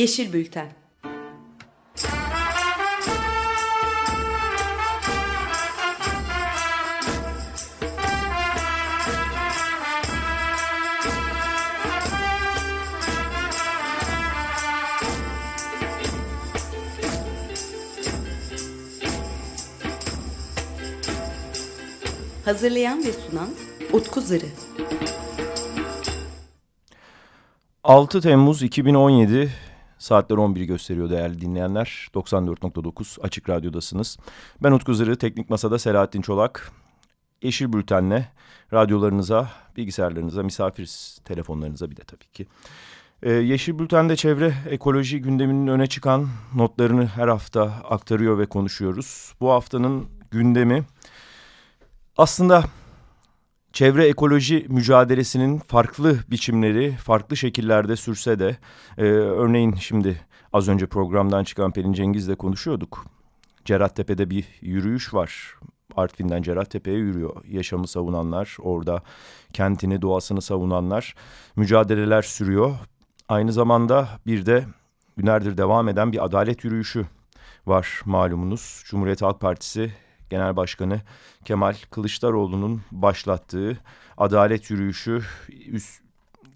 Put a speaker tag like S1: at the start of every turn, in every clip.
S1: Yeşil Bülten Hazırlayan ve sunan Utku Zırı.
S2: 6 Temmuz 2017 saatler 11'i gösteriyor değerli dinleyenler. 94.9 Açık Radyo'dasınız. Ben Utku Zırı, Teknik Masa'da Selahattin Çolak. Yeşil Bülten'le radyolarınıza, bilgisayarlarınıza, misafir telefonlarınıza bir de tabii ki. Ee, Yeşil Bülten'de çevre ekoloji gündeminin öne çıkan notlarını her hafta aktarıyor ve konuşuyoruz. Bu haftanın gündemi aslında çevre ekoloji mücadelesinin farklı biçimleri, farklı şekillerde sürse de... E, örneğin şimdi az önce programdan çıkan Pelin Cengiz'le konuşuyorduk. Cerattepe'de bir yürüyüş var. Artvin'den Cerattepe'ye yürüyor. Yaşamı savunanlar, orada kentini, doğasını savunanlar mücadeleler sürüyor. Aynı zamanda bir de günlerdir devam eden bir adalet yürüyüşü var malumunuz. Cumhuriyet Halk Partisi Genel Başkanı Kemal Kılıçdaroğlu'nun başlattığı adalet yürüyüşü üst,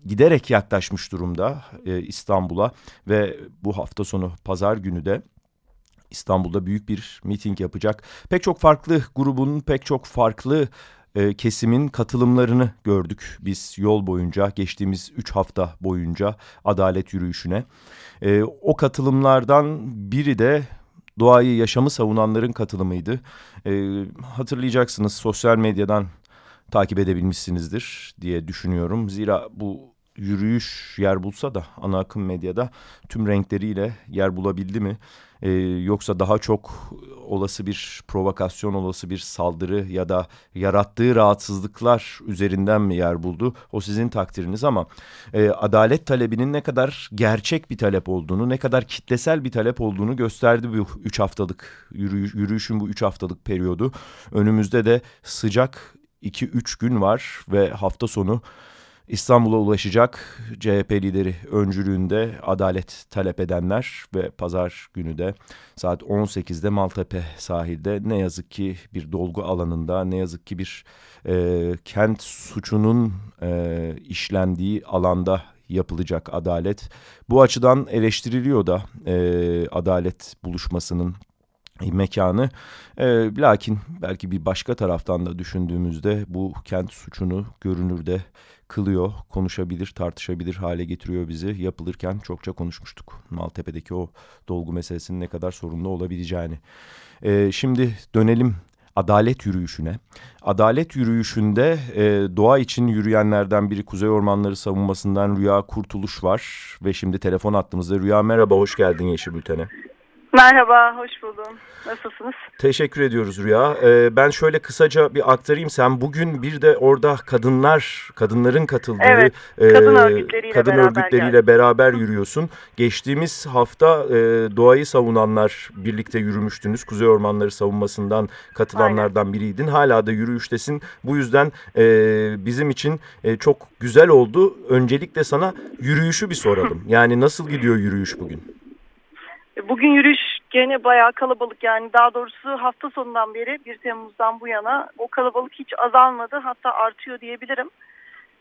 S2: giderek yaklaşmış durumda e, İstanbul'a ve bu hafta sonu pazar günü de İstanbul'da büyük bir miting yapacak. Pek çok farklı grubun, pek çok farklı e, kesimin katılımlarını gördük biz yol boyunca geçtiğimiz üç hafta boyunca adalet yürüyüşüne. E, o katılımlardan biri de doğayı yaşamı savunanların katılımıydı. E, hatırlayacaksınız sosyal medyadan takip edebilmişsinizdir diye düşünüyorum. Zira bu yürüyüş yer bulsa da ana akım medyada tüm renkleriyle yer bulabildi mi? Ee, yoksa daha çok olası bir provokasyon, olası bir saldırı ya da yarattığı rahatsızlıklar üzerinden mi yer buldu? O sizin takdiriniz ama e, adalet talebinin ne kadar gerçek bir talep olduğunu, ne kadar kitlesel bir talep olduğunu gösterdi bu üç haftalık yürüyüş, yürüyüşün bu üç haftalık periyodu. Önümüzde de sıcak iki üç gün var ve hafta sonu İstanbul'a ulaşacak CHP lideri öncülüğünde adalet talep edenler ve pazar günü de saat 18'de Maltepe sahilde ne yazık ki bir dolgu alanında ne yazık ki bir e, kent suçunun e, işlendiği alanda yapılacak adalet. Bu açıdan eleştiriliyor da e, adalet buluşmasının mekanı. E, lakin belki bir başka taraftan da düşündüğümüzde bu kent suçunu görünürde kılıyor, konuşabilir, tartışabilir hale getiriyor bizi. Yapılırken çokça konuşmuştuk. Maltepe'deki o dolgu meselesinin ne kadar sorunlu olabileceğini. E, şimdi dönelim adalet yürüyüşüne. Adalet yürüyüşünde e, doğa için yürüyenlerden biri Kuzey Ormanları savunmasından Rüya Kurtuluş var. Ve şimdi telefon attığımızda Rüya merhaba, hoş geldin Yeşil Bülten'e.
S3: Merhaba, hoş buldum. Nasılsınız?
S2: Teşekkür ediyoruz Rüya. Ee, ben şöyle kısaca bir aktarayım. Sen bugün bir de orada kadınlar, kadınların katıldığı
S3: evet, kadın örgütleriyle,
S2: kadın
S3: beraber,
S2: örgütleriyle beraber yürüyorsun. Geçtiğimiz hafta e, doğayı savunanlar birlikte yürümüştünüz. Kuzey Ormanları savunmasından katılanlardan Aynen. biriydin. Hala da yürüyüştesin. Bu yüzden e, bizim için e, çok güzel oldu. Öncelikle sana yürüyüşü bir soralım. yani nasıl gidiyor yürüyüş bugün?
S3: Bugün yürüyüş gene bayağı kalabalık yani daha doğrusu hafta sonundan beri 1 Temmuz'dan bu yana o kalabalık hiç azalmadı hatta artıyor diyebilirim.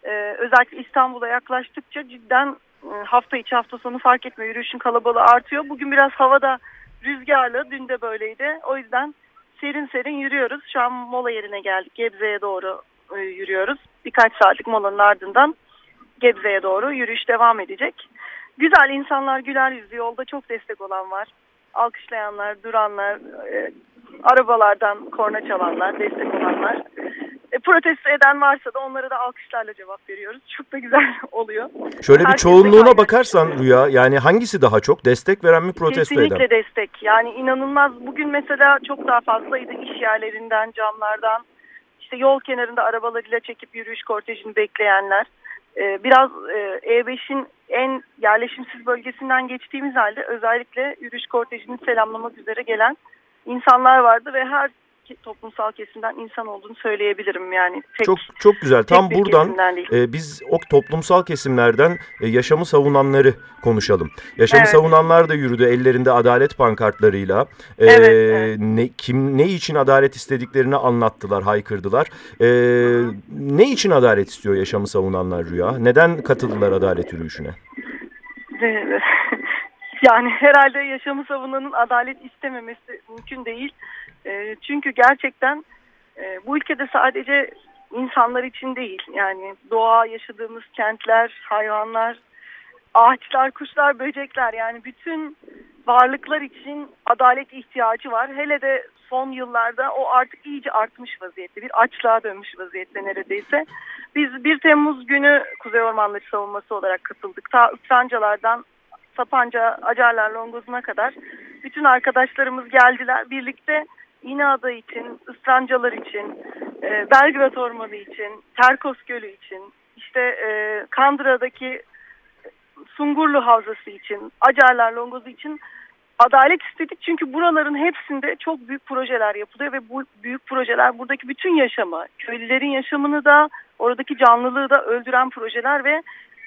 S3: Ee, özellikle İstanbul'a yaklaştıkça cidden e, hafta içi hafta sonu fark etmiyor yürüyüşün kalabalığı artıyor. Bugün biraz havada rüzgarlı dün de böyleydi o yüzden serin serin yürüyoruz. Şu an mola yerine geldik Gebze'ye doğru e, yürüyoruz. Birkaç saatlik molanın ardından Gebze'ye doğru yürüyüş devam edecek. Güzel insanlar güler yüzlü yolda çok destek olan var. Alkışlayanlar, duranlar, e, arabalardan korna çalanlar, destek olanlar. E, protesto eden varsa da onlara da alkışlarla cevap veriyoruz. Çok da güzel oluyor.
S2: Şöyle bir çoğunluğuna bakarsan Rüya yani hangisi daha çok destek veren mi protesto
S3: Kesinlikle
S2: eden?
S3: Kesinlikle destek. Yani inanılmaz bugün mesela çok daha fazlaydı iş yerlerinden, camlardan. işte yol kenarında arabalarıyla çekip yürüyüş kortejini bekleyenler. Ee, biraz e, E5'in en yerleşimsiz bölgesinden geçtiğimiz halde özellikle yürüyüş kortejini selamlamak üzere gelen insanlar vardı ve her toplumsal kesimden insan olduğunu söyleyebilirim yani.
S2: Tek, çok çok güzel. Tam buradan
S3: e,
S2: biz o toplumsal kesimlerden e, yaşamı savunanları konuşalım. Yaşamı evet. savunanlar da yürüdü ellerinde adalet pankartlarıyla. E, evet, evet. Ne kim ne için adalet istediklerini anlattılar, haykırdılar. E, ne için adalet istiyor yaşamı savunanlar Rüya? Neden katıldılar adalet yürüyüşüne?
S3: Yani herhalde yaşamı savunanın adalet istememesi mümkün değil. E, çünkü gerçekten e, bu ülkede sadece insanlar için değil. Yani doğa, yaşadığımız kentler, hayvanlar, ağaçlar, kuşlar, böcekler yani bütün varlıklar için adalet ihtiyacı var. Hele de son yıllarda o artık iyice artmış vaziyette. Bir açlığa dönmüş vaziyette neredeyse. Biz 1 Temmuz günü Kuzey Ormanları savunması olarak katıldık. Ta Israncalardan Sapanca, Acarlar, Longozuna kadar bütün arkadaşlarımız geldiler. Birlikte İnada için, Israncalar için, e, Belgrad Ormanı için, Terkos Gölü için, işte e, Kandıra'daki Sungurlu Havzası için, Acarlar, Longozu için adalet istedik. Çünkü buraların hepsinde çok büyük projeler yapılıyor ve bu büyük projeler buradaki bütün yaşamı, köylülerin yaşamını da, oradaki canlılığı da öldüren projeler ve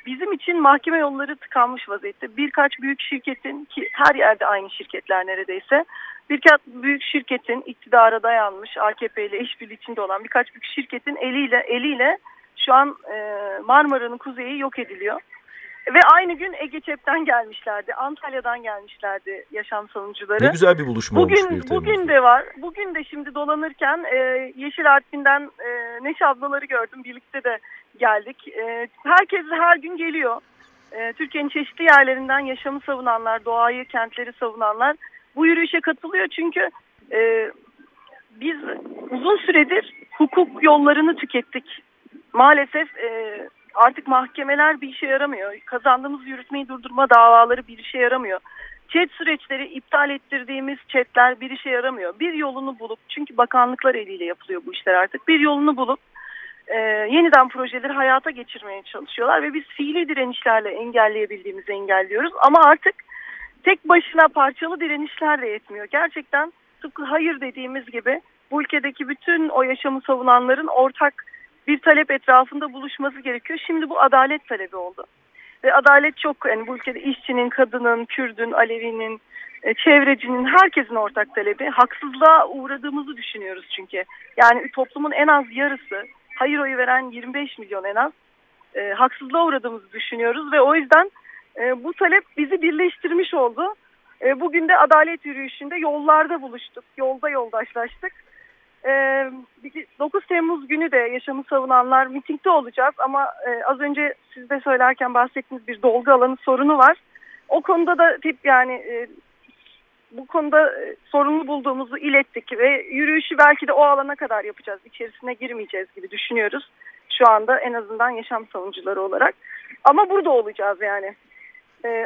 S3: bizim için mahkeme yolları tıkanmış vaziyette. Birkaç büyük şirketin ki her yerde aynı şirketler neredeyse birkaç büyük şirketin iktidara dayanmış AKP ile işbirliği içinde olan birkaç büyük şirketin eliyle eliyle şu an e, Marmara'nın kuzeyi yok ediliyor. Ve aynı gün Ege Çep'ten gelmişlerdi. Antalya'dan gelmişlerdi yaşam savunucuları.
S2: Ne güzel bir buluşma
S3: bugün,
S2: olmuş bir
S3: Bugün de var. Bugün de şimdi dolanırken e, Yeşil Artvin'den e, Neşe ablaları gördüm. Birlikte de geldik. E, herkes her gün geliyor. E, Türkiye'nin çeşitli yerlerinden yaşamı savunanlar, doğayı, kentleri savunanlar bu yürüyüşe katılıyor. Çünkü e, biz uzun süredir hukuk yollarını tükettik. Maalesef e, artık mahkemeler bir işe yaramıyor. Kazandığımız yürütmeyi durdurma davaları bir işe yaramıyor. Çet süreçleri iptal ettirdiğimiz çetler bir işe yaramıyor. Bir yolunu bulup çünkü bakanlıklar eliyle yapılıyor bu işler artık. Bir yolunu bulup e, yeniden projeleri hayata geçirmeye çalışıyorlar ve biz fiili direnişlerle engelleyebildiğimizi engelliyoruz. Ama artık tek başına parçalı direnişler de yetmiyor. Gerçekten tıpkı hayır dediğimiz gibi bu ülkedeki bütün o yaşamı savunanların ortak bir talep etrafında buluşması gerekiyor. Şimdi bu adalet talebi oldu. Ve adalet çok yani bu ülkede işçinin, kadının, Kürdün, Alevi'nin, e, çevrecinin, herkesin ortak talebi. Haksızlığa uğradığımızı düşünüyoruz çünkü. Yani toplumun en az yarısı, hayır oyu veren 25 milyon en az, e, haksızlığa uğradığımızı düşünüyoruz. Ve o yüzden e, bu talep bizi birleştirmiş oldu. E, bugün de adalet yürüyüşünde yollarda buluştuk, yolda yoldaşlaştık. 9 ee, Temmuz günü de yaşamı savunanlar mitingde olacağız ama e, az önce siz de söylerken bahsettiğiniz bir dolgu alanı sorunu var. O konuda da tip yani e, bu konuda e, sorunlu bulduğumuzu ilettik ve yürüyüşü belki de o alana kadar yapacağız. İçerisine girmeyeceğiz gibi düşünüyoruz. Şu anda en azından yaşam savunucuları olarak. Ama burada olacağız yani.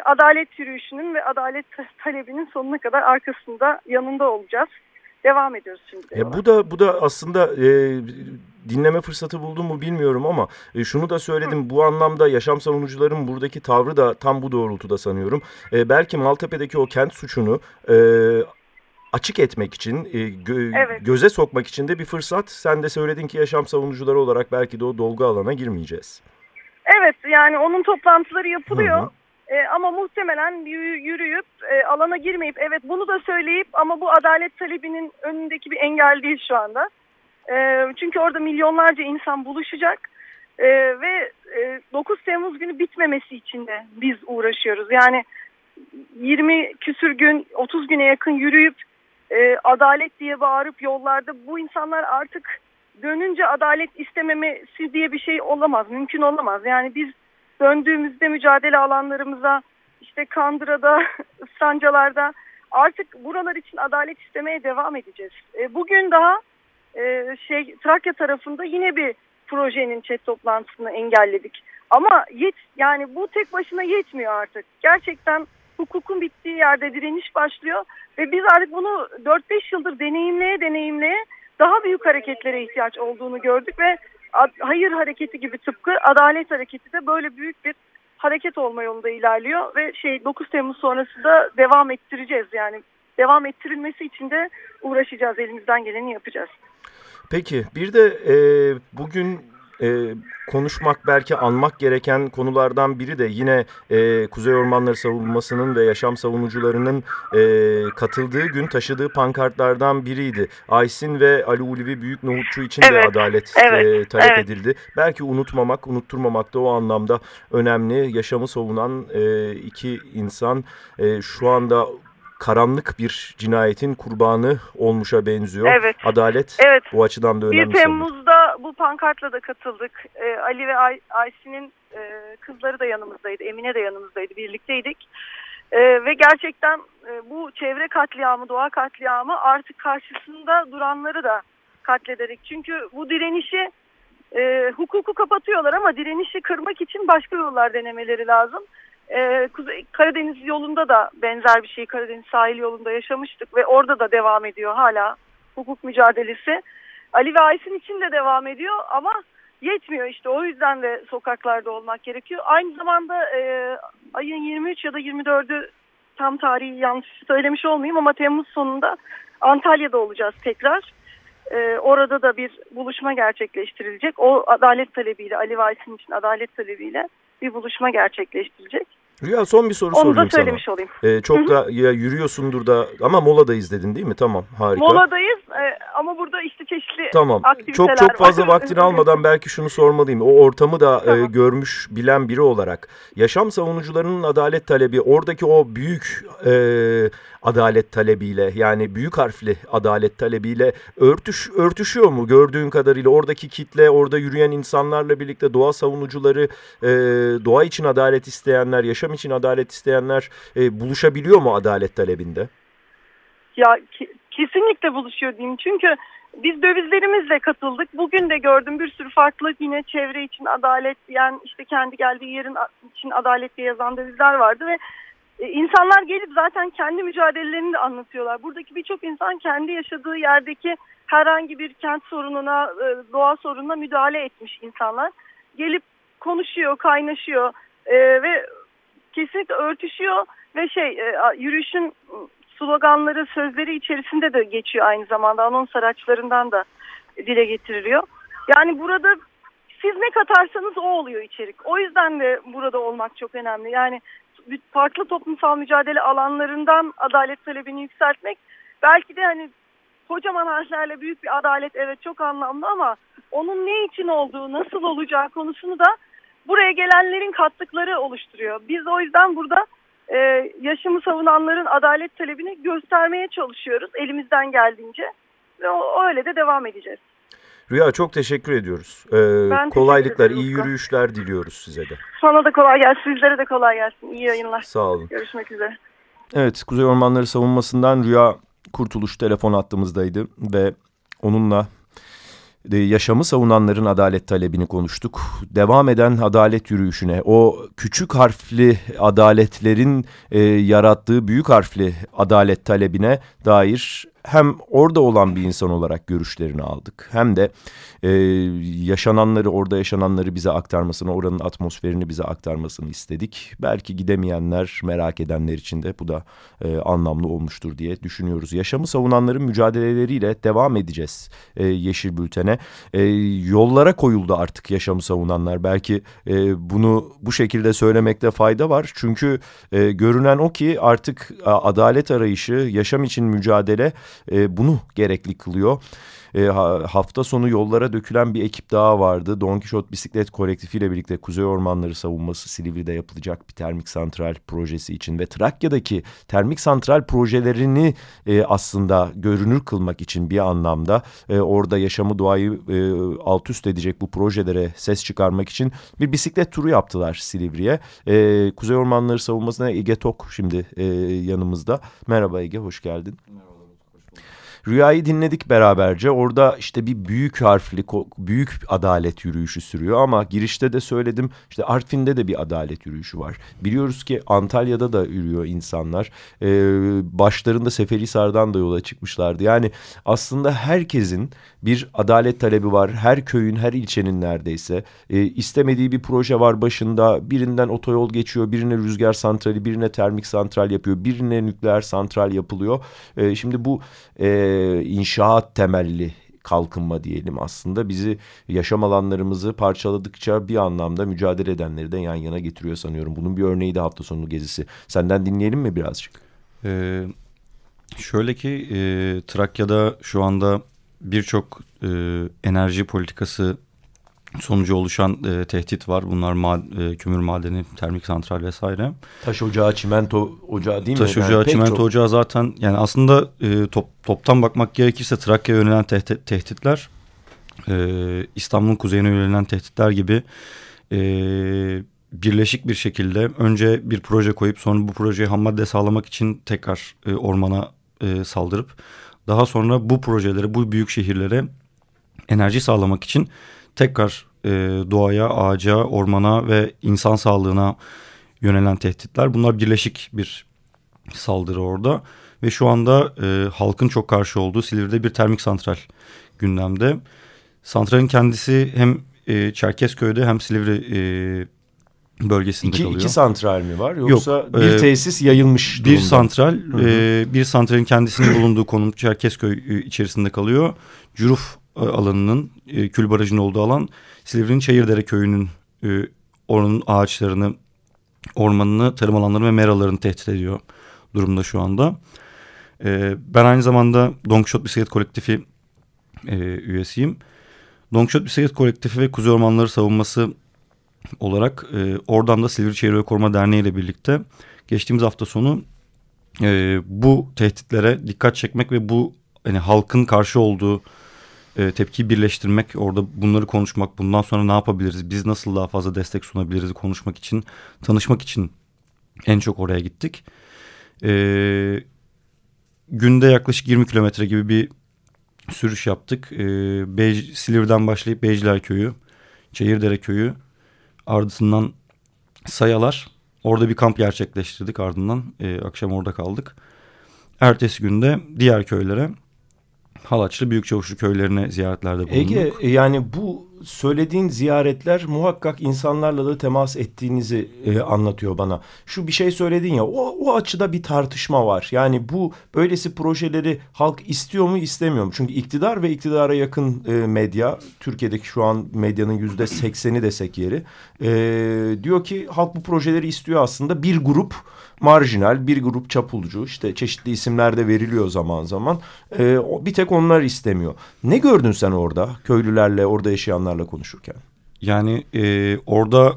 S3: adalet yürüyüşünün ve adalet talebinin sonuna kadar arkasında yanında olacağız devam ediyoruz şimdi.
S2: E, bu da bu da aslında e, dinleme fırsatı buldum mu bilmiyorum ama e, şunu da söyledim. Hı. Bu anlamda yaşam savunucuların buradaki tavrı da tam bu doğrultuda sanıyorum. E, belki Maltepe'deki o kent suçunu e, açık etmek için, e, gö evet. göze sokmak için de bir fırsat. Sen de söyledin ki yaşam savunucuları olarak belki de o dolgu alana girmeyeceğiz.
S3: Evet yani onun toplantıları yapılıyor. Hı hı. E, ama muhtemelen yürüyüp e, alana girmeyip evet bunu da söyleyip ama bu adalet talebinin önündeki bir engel değil şu anda. E, çünkü orada milyonlarca insan buluşacak e, ve e, 9 Temmuz günü bitmemesi için de biz uğraşıyoruz. Yani 20 küsür gün 30 güne yakın yürüyüp e, adalet diye bağırıp yollarda bu insanlar artık dönünce adalet istememesi diye bir şey olamaz, mümkün olamaz. Yani biz döndüğümüzde mücadele alanlarımıza işte Kandıra'da, Israncalar'da artık buralar için adalet istemeye devam edeceğiz. E, bugün daha e, şey Trakya tarafında yine bir projenin chat toplantısını engelledik. Ama yet yani bu tek başına yetmiyor artık. Gerçekten hukukun bittiği yerde direniş başlıyor ve biz artık bunu 4-5 yıldır deneyimleye deneyimleye daha büyük hareketlere ihtiyaç olduğunu gördük ve hayır hareketi gibi tıpkı adalet hareketi de böyle büyük bir hareket olma yolunda ilerliyor ve şey 9 Temmuz sonrası da devam ettireceğiz yani devam ettirilmesi için de uğraşacağız. Elimizden geleni yapacağız.
S2: Peki bir de e, bugün e, konuşmak belki anmak gereken konulardan biri de yine e, Kuzey Ormanları Savunması'nın ve yaşam savunucularının e, katıldığı gün taşıdığı pankartlardan biriydi. Aysin ve Ali Ulvi Büyük Nohutçu için
S3: evet,
S2: de adalet
S3: evet,
S2: e, talep
S3: evet.
S2: edildi. Belki unutmamak, unutturmamak da o anlamda önemli. Yaşamı savunan e, iki insan e, şu anda karanlık bir cinayetin kurbanı olmuşa benziyor.
S3: Evet.
S2: Adalet
S3: evet.
S2: bu açıdan da önemli.
S3: 1 Temmuz'da bu pankartla da katıldık. Ee, Ali ve Ay Aysin'in e, kızları da yanımızdaydı. Emine de yanımızdaydı. Birlikteydik. Ee, ve gerçekten e, bu çevre katliamı, doğa katliamı artık karşısında duranları da katlederek. Çünkü bu direnişi e, hukuku kapatıyorlar ama direnişi kırmak için başka yollar denemeleri lazım. Ee, Kuzey, Karadeniz yolunda da benzer bir şey Karadeniz sahil yolunda yaşamıştık ve orada da devam ediyor hala hukuk mücadelesi. Ali ve Aysin için de devam ediyor ama yetmiyor işte o yüzden de sokaklarda olmak gerekiyor. Aynı zamanda e, ayın 23 ya da 24'ü tam tarihi yanlış söylemiş olmayayım ama Temmuz sonunda Antalya'da olacağız tekrar. E, orada da bir buluşma gerçekleştirilecek. O adalet talebiyle Ali ve Aysin için adalet talebiyle bir buluşma gerçekleştirecek.
S2: Rüya son bir soru
S3: Onu
S2: sorayım
S3: da söylemiş
S2: sana.
S3: olayım.
S2: Ee, çok da ya yürüyorsundur da ama moladayız dedin değil mi? Tamam harika.
S3: Moladayız e, ama burada işte çeşitli
S2: Tamam.
S3: aktiviteler
S2: Çok çok fazla
S3: var.
S2: vaktini almadan belki şunu sormalıyım. O ortamı da e,
S3: Tamam.
S2: görmüş, bilen biri olarak yaşam savunucularının adalet talebi, oradaki o büyük e, adalet talebiyle yani büyük harfli adalet talebiyle örtüş örtüşüyor mu gördüğün kadarıyla oradaki kitle, orada yürüyen insanlarla birlikte doğa savunucuları, e, doğa için adalet isteyenler, yaşam için adalet isteyenler e, buluşabiliyor mu adalet talebinde?
S3: Ya ki- kesinlikle buluşuyor diyeyim. Çünkü biz dövizlerimizle katıldık. Bugün de gördüm bir sürü farklı yine çevre için adalet diyen işte kendi geldiği yerin için adalet diye yazan dövizler vardı ve insanlar gelip zaten kendi mücadelelerini de anlatıyorlar. Buradaki birçok insan kendi yaşadığı yerdeki herhangi bir kent sorununa, e, doğa sorununa müdahale etmiş insanlar. Gelip konuşuyor, kaynaşıyor e, ve kesinlikle örtüşüyor ve şey e, yürüyüşün sloganları, sözleri içerisinde de geçiyor aynı zamanda. Anons araçlarından da dile getiriliyor. Yani burada siz ne katarsanız o oluyor içerik. O yüzden de burada olmak çok önemli. Yani farklı toplumsal mücadele alanlarından adalet talebini yükseltmek belki de hani kocaman harflerle büyük bir adalet evet çok anlamlı ama onun ne için olduğu, nasıl olacağı konusunu da buraya gelenlerin kattıkları oluşturuyor. Biz o yüzden burada e, yaşamı savunanların adalet talebini göstermeye çalışıyoruz elimizden geldiğince ve o, öyle de devam edeceğiz.
S2: Rüya çok teşekkür ediyoruz. Ee,
S3: teşekkür
S2: kolaylıklar,
S3: ederim
S2: iyi yürüyüşler diliyoruz size de.
S3: Sana da kolay gelsin, sizlere de kolay gelsin. İyi yayınlar.
S2: Sağ olun.
S3: Görüşmek üzere.
S2: Evet, Kuzey Ormanları Savunması'ndan Rüya Kurtuluş telefon attığımızdaydı ve onunla e, yaşamı savunanların adalet talebini konuştuk. Devam eden adalet yürüyüşüne, o küçük harfli adaletlerin e, yarattığı büyük harfli adalet talebine dair hem orada olan bir insan olarak görüşlerini aldık. Hem de e, yaşananları, orada yaşananları bize aktarmasını, oranın atmosferini bize aktarmasını istedik. Belki gidemeyenler, merak edenler için de bu da e, anlamlı olmuştur diye düşünüyoruz. Yaşamı savunanların mücadeleleriyle devam edeceğiz e, Yeşil Bülten'e. E, yollara koyuldu artık yaşamı savunanlar. Belki e, bunu bu şekilde söylemekte fayda var. Çünkü e, görünen o ki artık a, adalet arayışı, yaşam için mücadele e, bunu gerekli kılıyor. E, ha, hafta sonu yollara dökülen bir ekip daha vardı. Don Kişot Bisiklet Kolektifi ile birlikte Kuzey Ormanları Savunması Silivri'de yapılacak bir termik santral projesi için ve Trakya'daki termik santral projelerini e, aslında görünür kılmak için bir anlamda e, orada yaşamı doğayı e, alt üst edecek bu projelere ses çıkarmak için bir bisiklet turu yaptılar Silivri'ye. E, Kuzey Ormanları Savunması'na Ege Tok şimdi e, yanımızda. Merhaba Ege, hoş geldin. Rüyayı dinledik beraberce. Orada işte bir büyük harfli, büyük adalet yürüyüşü sürüyor ama girişte de söyledim işte Artvin'de de bir adalet yürüyüşü var. Biliyoruz ki Antalya'da da yürüyor insanlar. Ee, başlarında Seferihisar'dan da yola çıkmışlardı. Yani aslında herkesin bir adalet talebi var. Her köyün, her ilçenin neredeyse. Ee, istemediği bir proje var başında. Birinden otoyol geçiyor, birine rüzgar santrali, birine termik santral yapıyor, birine nükleer santral yapılıyor. Ee, şimdi bu e, inşaat temelli kalkınma diyelim aslında bizi yaşam alanlarımızı parçaladıkça bir anlamda mücadele edenleri de yan yana getiriyor sanıyorum. Bunun bir örneği de hafta sonu gezisi. Senden dinleyelim mi birazcık?
S4: Ee, şöyle ki e, Trakya'da şu anda birçok e, enerji politikası sonucu oluşan e, tehdit var. Bunlar ma e, kömür madeni, termik santral vesaire.
S2: Taş ocağı, çimento ocağı değil
S4: mi? Taş ocağı, yani çimento çok... ocağı zaten yani aslında e, top, toptan bakmak gerekirse Trakya'ya yönelen tehdit, tehditler e, İstanbul'un kuzeyine yönelen tehditler gibi e, birleşik bir şekilde önce bir proje koyup sonra bu projeyi ham madde sağlamak için tekrar e, ormana e, saldırıp daha sonra bu projeleri bu büyük şehirlere enerji sağlamak için tekrar e, doğaya, ağaca, ormana ve insan sağlığına yönelen tehditler. Bunlar birleşik bir saldırı orada. Ve şu anda e, halkın çok karşı olduğu Silivri'de bir termik santral gündemde. Santralin kendisi hem e, Çerkezköy'de hem Silivri e, bölgesinde
S2: iki,
S4: kalıyor.
S2: İki santral mi var yoksa Yok, bir e, tesis yayılmış
S4: durumda? Bir santral, E, bir santralin kendisinin bulunduğu konum Çerkezköy e, içerisinde kalıyor. Curuf e, alanının e, Kül Barajı'nın olduğu alan Silivri'nin Çayırdere köyünün e, ağaçlarını, ormanını, tarım alanlarını ve meralarını tehdit ediyor durumda şu anda. E, ben aynı zamanda Dongshot Bisiklet Kolektifi e, üyesiyim. Dongshot Bisiklet Kolektifi ve Kuzey Ormanları Savunması olarak e, oradan da Silivri Çevre Koruma Derneği ile birlikte geçtiğimiz hafta sonu e, bu tehditlere dikkat çekmek ve bu hani halkın karşı olduğu e, tepkiyi birleştirmek, orada bunları konuşmak, bundan sonra ne yapabiliriz, biz nasıl daha fazla destek sunabiliriz konuşmak için, tanışmak için en çok oraya gittik. E, günde yaklaşık 20 kilometre gibi bir sürüş yaptık. E, Bej, Silivri'den başlayıp Beyciler Köyü, Çayırdere Köyü, ardından Sayalar. Orada bir kamp gerçekleştirdik ardından. E, akşam orada kaldık. Ertesi günde diğer köylere Halaçlı Büyükçavuşlu köylerine ziyaretlerde bulunduk.
S2: Ege yani bu söylediğin ziyaretler muhakkak insanlarla da temas ettiğinizi e, anlatıyor bana. Şu bir şey söyledin ya o, o açıda bir tartışma var. Yani bu böylesi projeleri halk istiyor mu istemiyor mu? Çünkü iktidar ve iktidara yakın e, medya Türkiye'deki şu an medyanın yüzde sekseni desek yeri e, diyor ki halk bu projeleri istiyor aslında bir grup marjinal bir grup çapulcu işte çeşitli isimler de veriliyor zaman zaman e, bir tek onlar istemiyor. Ne gördün sen orada köylülerle orada yaşayanlarla konuşurken?
S4: Yani e, orada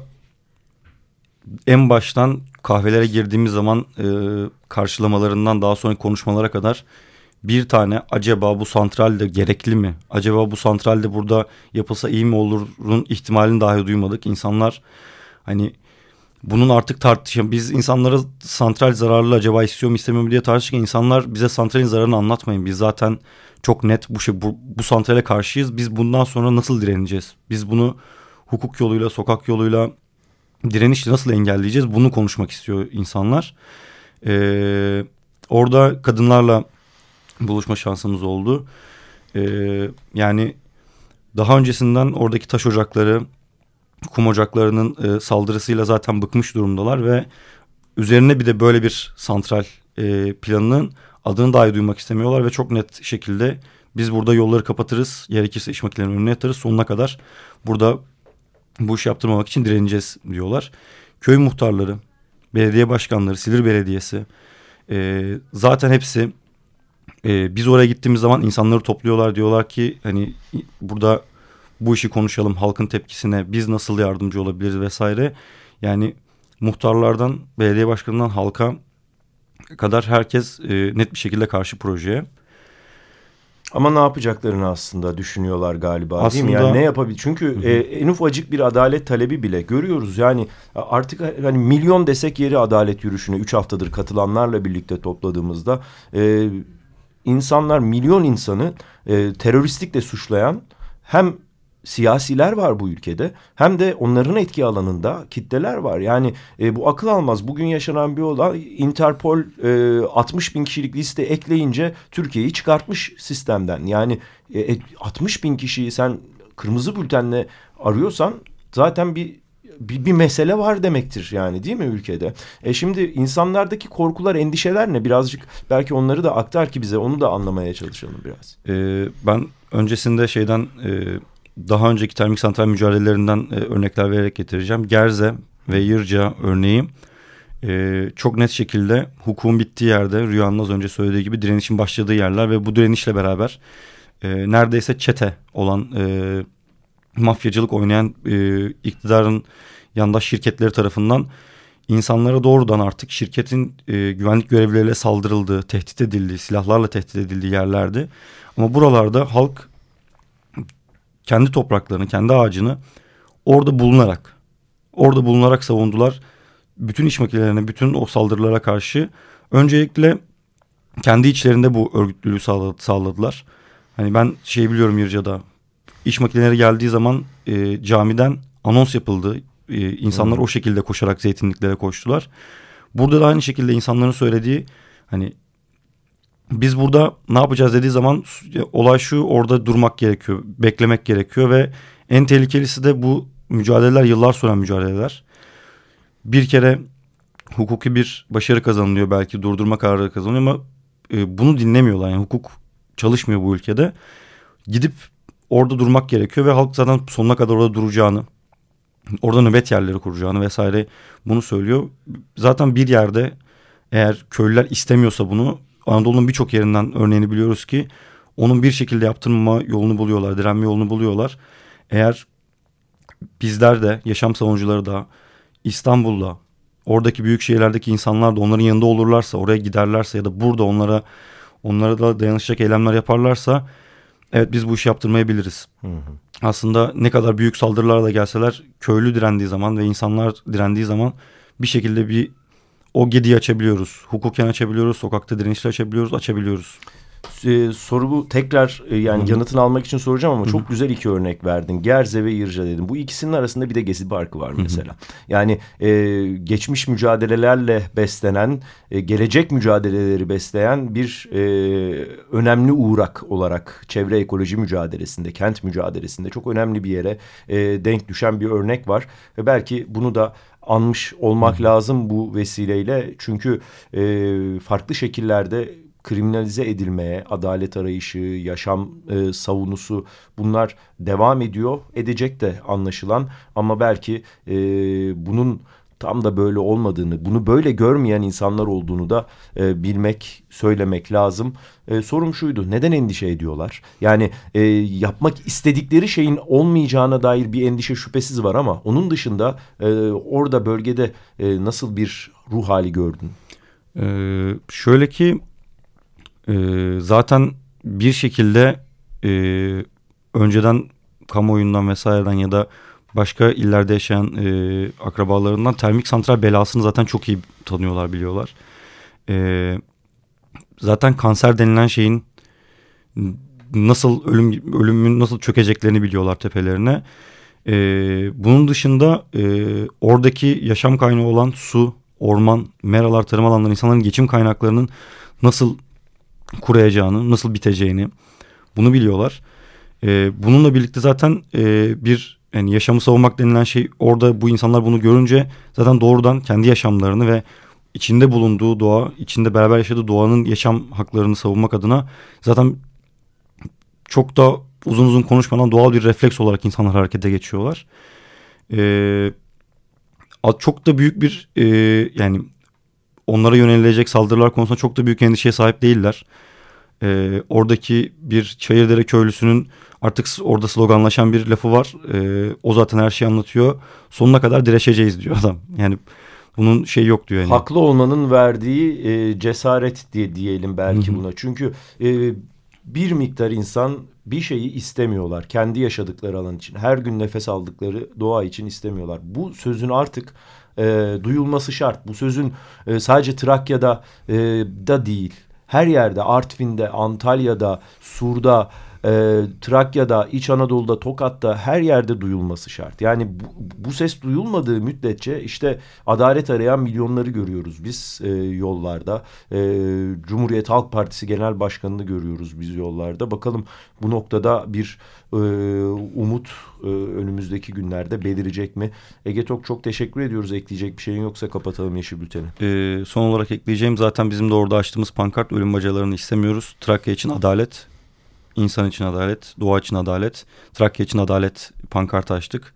S4: en baştan kahvelere girdiğimiz zaman e, karşılamalarından daha sonra konuşmalara kadar bir tane acaba bu santral de gerekli mi? Acaba bu santral de burada yapılsa iyi mi olurun ihtimalini dahi duymadık. İnsanlar hani bunun artık tartışan biz insanlara santral zararlı acaba istiyor mu istemiyor mu diye tartışırken insanlar bize santralin zararını anlatmayın. Biz zaten çok net bu şey bu, bu santrale karşıyız. Biz bundan sonra nasıl direneceğiz? Biz bunu hukuk yoluyla, sokak yoluyla direnişle nasıl engelleyeceğiz? Bunu konuşmak istiyor insanlar. Ee, orada kadınlarla buluşma şansımız oldu. Ee, yani daha öncesinden oradaki taş ocakları, kum ocaklarının e, saldırısıyla zaten bıkmış durumdalar ve üzerine bir de böyle bir santral e, planının adını dahi duymak istemiyorlar ve çok net şekilde biz burada yolları kapatırız gerekirse iş makinelerinin önüne yatarız sonuna kadar burada bu işi yaptırmamak için direneceğiz diyorlar. Köy muhtarları, belediye başkanları, Silivri Belediyesi e, zaten hepsi e, biz oraya gittiğimiz zaman insanları topluyorlar diyorlar ki hani burada bu işi konuşalım halkın tepkisine biz nasıl yardımcı olabiliriz vesaire. Yani muhtarlardan belediye başkanından halka kadar herkes e, net bir şekilde karşı projeye.
S2: Ama ne yapacaklarını aslında düşünüyorlar galiba aslında, değil mi? Yani ne yapabilir? Çünkü E, en ufacık bir adalet talebi bile görüyoruz. Yani artık hani milyon desek yeri adalet yürüyüşüne üç haftadır katılanlarla birlikte topladığımızda... E, insanlar milyon insanı e, teröristlikle suçlayan hem siyasiler var bu ülkede hem de onların etki alanında kitleler var. Yani e, bu akıl almaz. Bugün yaşanan bir olay Interpol e, 60 bin kişilik liste ekleyince Türkiye'yi çıkartmış sistemden. Yani e, 60 e, bin kişiyi sen kırmızı bültenle arıyorsan zaten bir bir, bir mesele var demektir yani değil mi ülkede? E şimdi insanlardaki korkular, endişeler ne? Birazcık belki onları da aktar ki bize onu da anlamaya çalışalım biraz.
S4: Ee, ben öncesinde şeyden e, daha önceki termik santral mücadelelerinden e, örnekler vererek getireceğim. Gerze ve Yırca örneği e, çok net şekilde hukukun bittiği yerde Rüyanın az önce söylediği gibi direnişin başladığı yerler ve bu direnişle beraber e, neredeyse çete olan e, mafyacılık oynayan e, iktidarın yandaş şirketleri tarafından insanlara doğrudan artık şirketin e, güvenlik görevlileriyle saldırıldığı, tehdit edildiği, silahlarla tehdit edildiği yerlerdi. Ama buralarda halk kendi topraklarını, kendi ağacını orada bulunarak, orada bulunarak savundular. Bütün iş makinelerine, bütün o saldırılara karşı öncelikle kendi içlerinde bu örgütlülüğü sağladılar. Hani ben şey biliyorum Yırca'da iş makineleri geldiği zaman e, camiden anons yapıldı. E, insanlar hmm. o şekilde koşarak zeytinliklere koştular. Burada da aynı şekilde insanların söylediği hani biz burada ne yapacağız dediği zaman olay şu orada durmak gerekiyor, beklemek gerekiyor ve en tehlikelisi de bu mücadeleler yıllar süren mücadeleler. Bir kere hukuki bir başarı kazanılıyor belki durdurma kararı kazanılıyor ama e, bunu dinlemiyorlar. Yani hukuk çalışmıyor bu ülkede. Gidip orada durmak gerekiyor ve halk zaten sonuna kadar orada duracağını, orada nöbet yerleri kuracağını vesaire bunu söylüyor. Zaten bir yerde eğer köylüler istemiyorsa bunu Anadolu'nun birçok yerinden örneğini biliyoruz ki onun bir şekilde yaptırma yolunu buluyorlar, direnme yolunu buluyorlar. Eğer bizler de yaşam savunucuları da İstanbul'da oradaki büyük şehirlerdeki insanlar da onların yanında olurlarsa, oraya giderlerse ya da burada onlara onlara da dayanışacak eylemler yaparlarsa evet biz bu işi yaptırmayabiliriz. Hı hı. Aslında ne kadar büyük saldırılarla gelseler köylü direndiği zaman ve insanlar direndiği zaman bir şekilde bir o gediği açabiliyoruz. Hukuken açabiliyoruz, sokakta direnişle açabiliyoruz, açabiliyoruz
S2: e, sorumu tekrar e, yani Hı -hı. yanıtını almak için soracağım ama Hı -hı. çok güzel iki örnek verdin. Gerze ve Yırca dedim. Bu ikisinin arasında bir de Gezi Parkı var mesela. Hı -hı. Yani e, geçmiş mücadelelerle beslenen, e, gelecek mücadeleleri besleyen bir e, önemli uğrak olarak çevre ekoloji mücadelesinde, kent mücadelesinde çok önemli bir yere e, denk düşen bir örnek var. Ve belki bunu da anmış olmak lazım bu vesileyle. Çünkü e, farklı şekillerde kriminalize edilmeye, adalet arayışı, yaşam e, savunusu bunlar devam ediyor. Edecek de anlaşılan ama belki e, bunun tam da böyle olmadığını, bunu böyle görmeyen insanlar olduğunu da e, bilmek, söylemek lazım. E, sorum şuydu, neden endişe ediyorlar? Yani e, yapmak istedikleri şeyin olmayacağına dair bir endişe şüphesiz var ama onun dışında e, orada bölgede e, nasıl bir ruh hali gördün?
S4: Ee, şöyle ki e, zaten bir şekilde e, önceden kamuoyundan vesaireden ya da başka illerde yaşayan e, akrabalarından termik santral belasını zaten çok iyi tanıyorlar biliyorlar. E, zaten kanser denilen şeyin nasıl ölüm ölümün nasıl çökeceklerini biliyorlar tepelerine. E, bunun dışında e, oradaki yaşam kaynağı olan su, orman, meralar, tarım alanları insanların geçim kaynaklarının nasıl kurayacağını, nasıl biteceğini bunu biliyorlar. E, bununla birlikte zaten e, bir yani yaşamı savunmak denilen şey orada bu insanlar bunu görünce zaten doğrudan kendi yaşamlarını ve içinde bulunduğu doğa, içinde beraber yaşadığı doğanın yaşam haklarını savunmak adına zaten çok da uzun uzun konuşmadan doğal bir refleks olarak insanlar harekete geçiyorlar. Ee, çok da büyük bir e, yani onlara yönelilecek saldırılar konusunda çok da büyük endişeye sahip değiller. Ee, oradaki bir Çayırdere köylüsünün artık orada sloganlaşan bir lafı var. Ee, o zaten her şeyi anlatıyor. Sonuna kadar direşeceğiz diyor adam. Yani bunun şey yok diyor. Yani.
S2: Haklı olmanın verdiği e, cesaret diye diyelim belki Hı -hı. buna. Çünkü e, bir miktar insan bir şeyi istemiyorlar. Kendi yaşadıkları alan için. Her gün nefes aldıkları doğa için istemiyorlar. Bu sözün artık e, duyulması şart. Bu sözün e, sadece Trakya'da e, da değil her yerde Artvin'de, Antalya'da, Sur'da, e, Trakya'da, İç Anadolu'da, Tokat'ta her yerde duyulması şart. Yani bu, bu ses duyulmadığı müddetçe işte adalet arayan milyonları görüyoruz biz e, yollarda. E, Cumhuriyet Halk Partisi Genel Başkanı'nı görüyoruz biz yollarda. Bakalım bu noktada bir e, umut e, önümüzdeki günlerde belirecek mi? Ege Tok çok teşekkür ediyoruz. Ekleyecek bir şeyin yoksa kapatalım Yeşil Bülten'i.
S4: E, son olarak ekleyeceğim zaten bizim de orada açtığımız pankart ölüm bacalarını istemiyoruz. Trakya için adalet İnsan için adalet, doğa için adalet, Trakya için adalet pankartı açtık.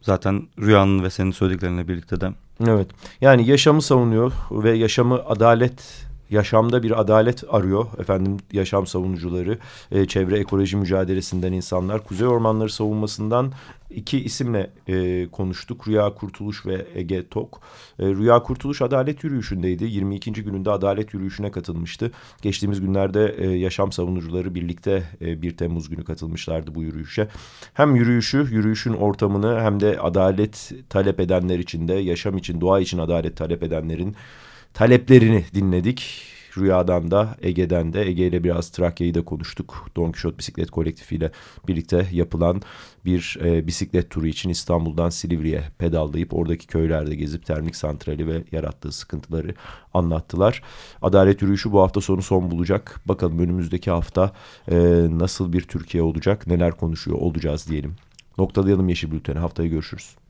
S4: Zaten Rüya'nın ve senin söylediklerinle birlikte de.
S2: Evet yani yaşamı savunuyor ve yaşamı adalet yaşamda bir adalet arıyor efendim yaşam savunucuları, e, çevre ekoloji mücadelesinden insanlar, kuzey ormanları savunmasından iki isimle e, konuştuk. Rüya Kurtuluş ve Ege Tok. E, Rüya Kurtuluş adalet yürüyüşündeydi. 22. gününde adalet yürüyüşüne katılmıştı. Geçtiğimiz günlerde e, yaşam savunucuları birlikte e, 1 Temmuz günü katılmışlardı bu yürüyüşe. Hem yürüyüşü, yürüyüşün ortamını hem de adalet talep edenler için de yaşam için, doğa için adalet talep edenlerin taleplerini dinledik. Rüyadan da Ege'den de Ege ile biraz Trakya'yı da konuştuk. Don Quixote Bisiklet Kolektifi ile birlikte yapılan bir e, bisiklet turu için İstanbul'dan Silivri'ye pedallayıp oradaki köylerde gezip termik santrali ve yarattığı sıkıntıları anlattılar. Adalet yürüyüşü bu hafta sonu son bulacak. Bakalım önümüzdeki hafta e, nasıl bir Türkiye olacak, neler konuşuyor olacağız diyelim. Noktalayalım Yeşil Bülten'i. Haftaya görüşürüz.